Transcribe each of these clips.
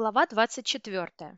Глава 24.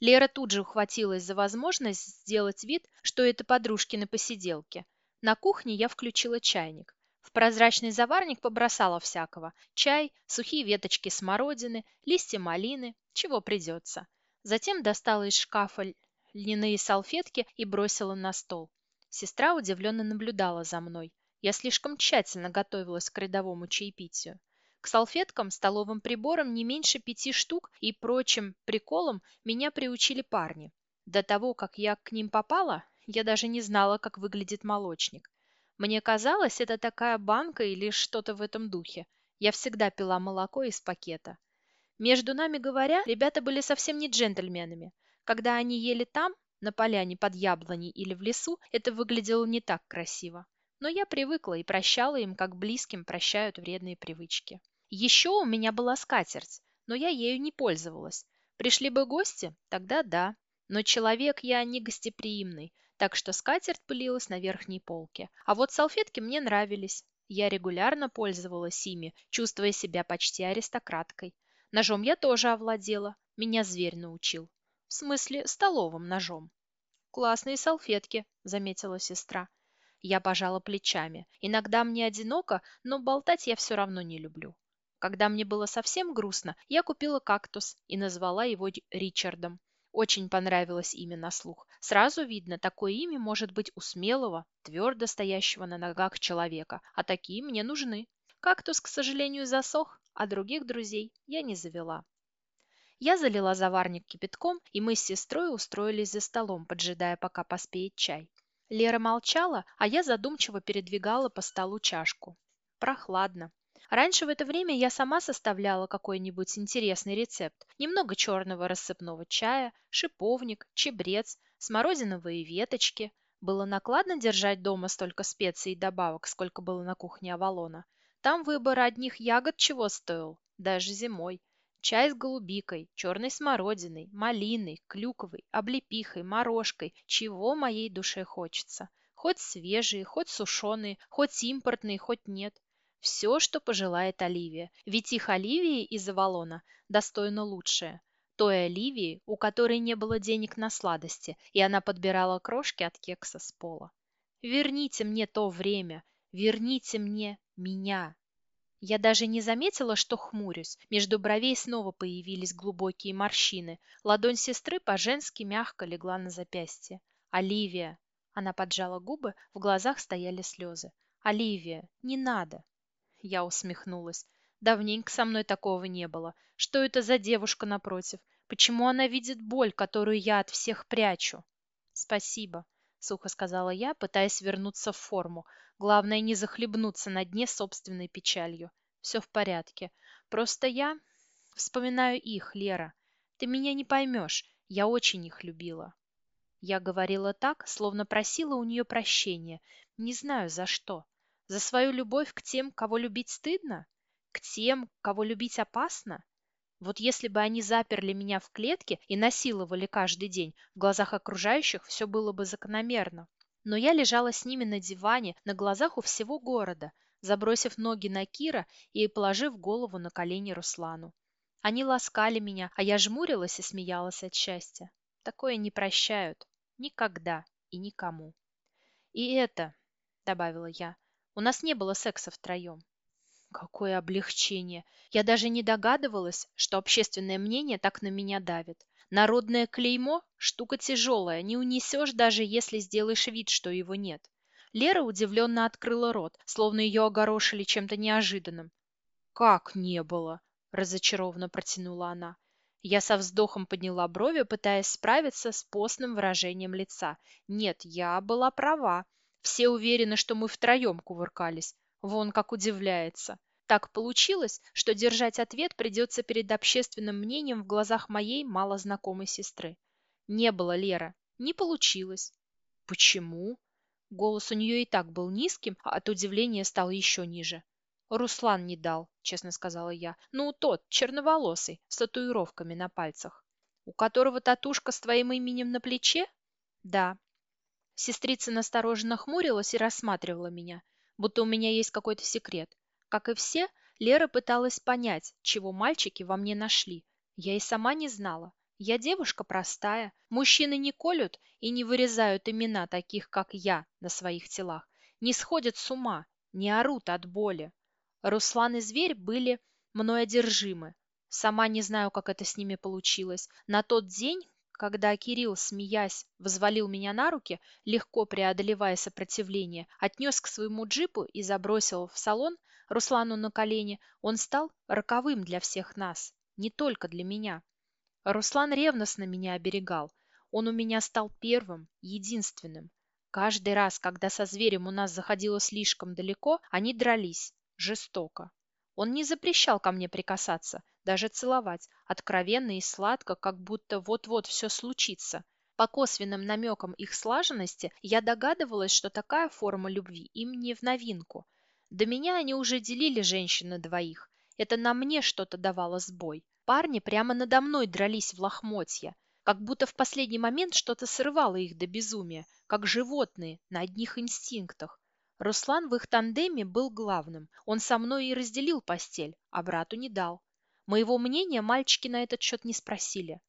Лера тут же ухватилась за возможность сделать вид, что это подружкины посиделки. На кухне я включила чайник. В прозрачный заварник побросала всякого. Чай, сухие веточки смородины, листья малины, чего придется. Затем достала из шкафа льняные салфетки и бросила на стол. Сестра удивленно наблюдала за мной. Я слишком тщательно готовилась к рядовому чаепитию. К салфеткам, столовым приборам не меньше пяти штук и прочим приколам меня приучили парни. До того, как я к ним попала, я даже не знала, как выглядит молочник. Мне казалось, это такая банка или что-то в этом духе. Я всегда пила молоко из пакета. Между нами говоря, ребята были совсем не джентльменами. Когда они ели там, на поляне под яблоней или в лесу, это выглядело не так красиво. Но я привыкла и прощала им, как близким прощают вредные привычки. Еще у меня была скатерть, но я ею не пользовалась. Пришли бы гости, тогда да. Но человек я не гостеприимный, так что скатерть пылилась на верхней полке. А вот салфетки мне нравились. Я регулярно пользовалась ими, чувствуя себя почти аристократкой. Ножом я тоже овладела. Меня зверь научил. В смысле, столовым ножом. «Классные салфетки», — заметила сестра. Я пожала плечами. Иногда мне одиноко, но болтать я все равно не люблю. Когда мне было совсем грустно, я купила кактус и назвала его Ричардом. Очень понравилось имя на слух. Сразу видно, такое имя может быть у смелого, твердо стоящего на ногах человека, а такие мне нужны. Кактус, к сожалению, засох, а других друзей я не завела. Я залила заварник кипятком, и мы с сестрой устроились за столом, поджидая, пока поспеет чай. Лера молчала, а я задумчиво передвигала по столу чашку. Прохладно. Раньше в это время я сама составляла какой-нибудь интересный рецепт. Немного черного рассыпного чая, шиповник, чебрец, смородиновые веточки. Было накладно держать дома столько специй и добавок, сколько было на кухне Авалона. Там выбор одних ягод чего стоил, даже зимой. Чай с голубикой, черной смородиной, малиной, клюковой, облепихой, морожкой, чего моей душе хочется. Хоть свежие, хоть сушеные, хоть импортные, хоть нет. Все, что пожелает Оливия, ведь их Оливии из Авалона достойно лучшее. Той Оливии, у которой не было денег на сладости, и она подбирала крошки от кекса с пола. «Верните мне то время, верните мне меня!» Я даже не заметила, что хмурюсь. Между бровей снова появились глубокие морщины. Ладонь сестры по-женски мягко легла на запястье. «Оливия!» Она поджала губы, в глазах стояли слезы. «Оливия, не надо!» Я усмехнулась. Давненько со мной такого не было. Что это за девушка напротив? Почему она видит боль, которую я от всех прячу? Спасибо, сухо сказала я, пытаясь вернуться в форму. Главное не захлебнуться на дне собственной печалью. Все в порядке. Просто я вспоминаю их, Лера. Ты меня не поймешь. Я очень их любила. Я говорила так, словно просила у нее прощения. Не знаю за что. За свою любовь к тем, кого любить стыдно? К тем, кого любить опасно? Вот если бы они заперли меня в клетке и насиловали каждый день, в глазах окружающих все было бы закономерно. Но я лежала с ними на диване, на глазах у всего города, забросив ноги на Кира и положив голову на колени Руслану. Они ласкали меня, а я жмурилась и смеялась от счастья. Такое не прощают. Никогда и никому. «И это», — добавила я, у нас не было секса втроем. Какое облегчение! Я даже не догадывалась, что общественное мнение так на меня давит. Народное клеймо – штука тяжелая, не унесешь, даже если сделаешь вид, что его нет. Лера удивленно открыла рот, словно ее огорошили чем-то неожиданным. «Как не было?» – разочарованно протянула она. Я со вздохом подняла брови, пытаясь справиться с постным выражением лица. Нет, я была права. Все уверены, что мы втроем кувыркались. Вон как удивляется. Так получилось, что держать ответ придется перед общественным мнением в глазах моей малознакомой сестры. Не было, Лера. Не получилось. Почему? Голос у нее и так был низким, а от удивления стал еще ниже. Руслан не дал, честно сказала я. Ну, тот, черноволосый, с татуировками на пальцах. У которого татушка с твоим именем на плече? Да, Сестрица настороженно хмурилась и рассматривала меня, будто у меня есть какой-то секрет. Как и все, Лера пыталась понять, чего мальчики во мне нашли. Я и сама не знала. Я девушка простая. Мужчины не колют и не вырезают имена таких, как я, на своих телах. Не сходят с ума, не орут от боли. Руслан и зверь были мной одержимы. Сама не знаю, как это с ними получилось. На тот день, когда Кирилл, смеясь, взвалил меня на руки, легко преодолевая сопротивление, отнес к своему джипу и забросил в салон Руслану на колени, он стал роковым для всех нас, не только для меня. Руслан ревностно меня оберегал. Он у меня стал первым, единственным. Каждый раз, когда со зверем у нас заходило слишком далеко, они дрались, жестоко. Он не запрещал ко мне прикасаться, даже целовать, откровенно и сладко, как будто вот-вот все случится. По косвенным намекам их слаженности я догадывалась, что такая форма любви им не в новинку. До меня они уже делили женщин на двоих. Это на мне что-то давало сбой. Парни прямо надо мной дрались в лохмотья, как будто в последний момент что-то срывало их до безумия, как животные на одних инстинктах. Руслан в их тандеме был главным. Он со мной и разделил постель, а брату не дал. Моего мнения мальчики на этот счет не спросили.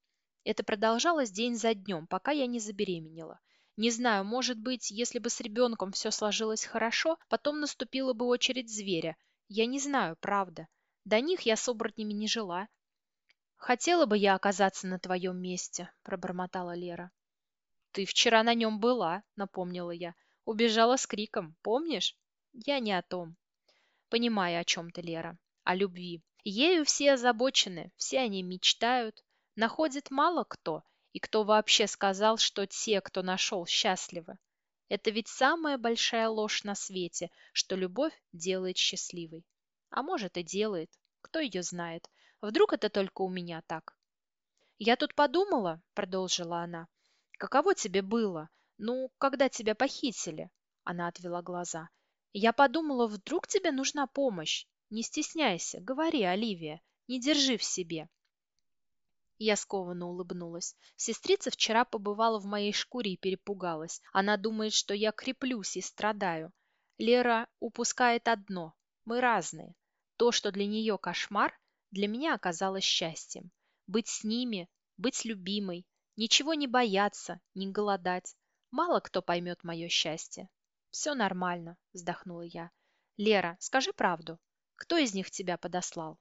Это продолжалось день за днем, пока я не забеременела. Не знаю, может быть, если бы с ребенком все сложилось хорошо, потом наступила бы очередь зверя. Я не знаю, правда. До них я с оборотнями не жила. «Хотела бы я оказаться на твоем месте», — пробормотала Лера. «Ты вчера на нем была», — напомнила я. Убежала с криком, помнишь? Я не о том. Понимаю, о чем ты, Лера. О любви. Ею все озабочены, все они мечтают. Находит мало кто, и кто вообще сказал, что те, кто нашел, счастливы. Это ведь самая большая ложь на свете, что любовь делает счастливой. А может и делает, кто ее знает. Вдруг это только у меня так. «Я тут подумала», — продолжила она, — «каково тебе было? Ну, когда тебя похитили?» Она отвела глаза. «Я подумала, вдруг тебе нужна помощь. Не стесняйся, говори, Оливия, не держи в себе». Я скованно улыбнулась. Сестрица вчера побывала в моей шкуре и перепугалась. Она думает, что я креплюсь и страдаю. Лера упускает одно. Мы разные. То, что для нее кошмар, для меня оказалось счастьем. Быть с ними, быть любимой, ничего не бояться, не голодать. Мало кто поймет мое счастье. Все нормально, вздохнула я. Лера, скажи правду. Кто из них тебя подослал?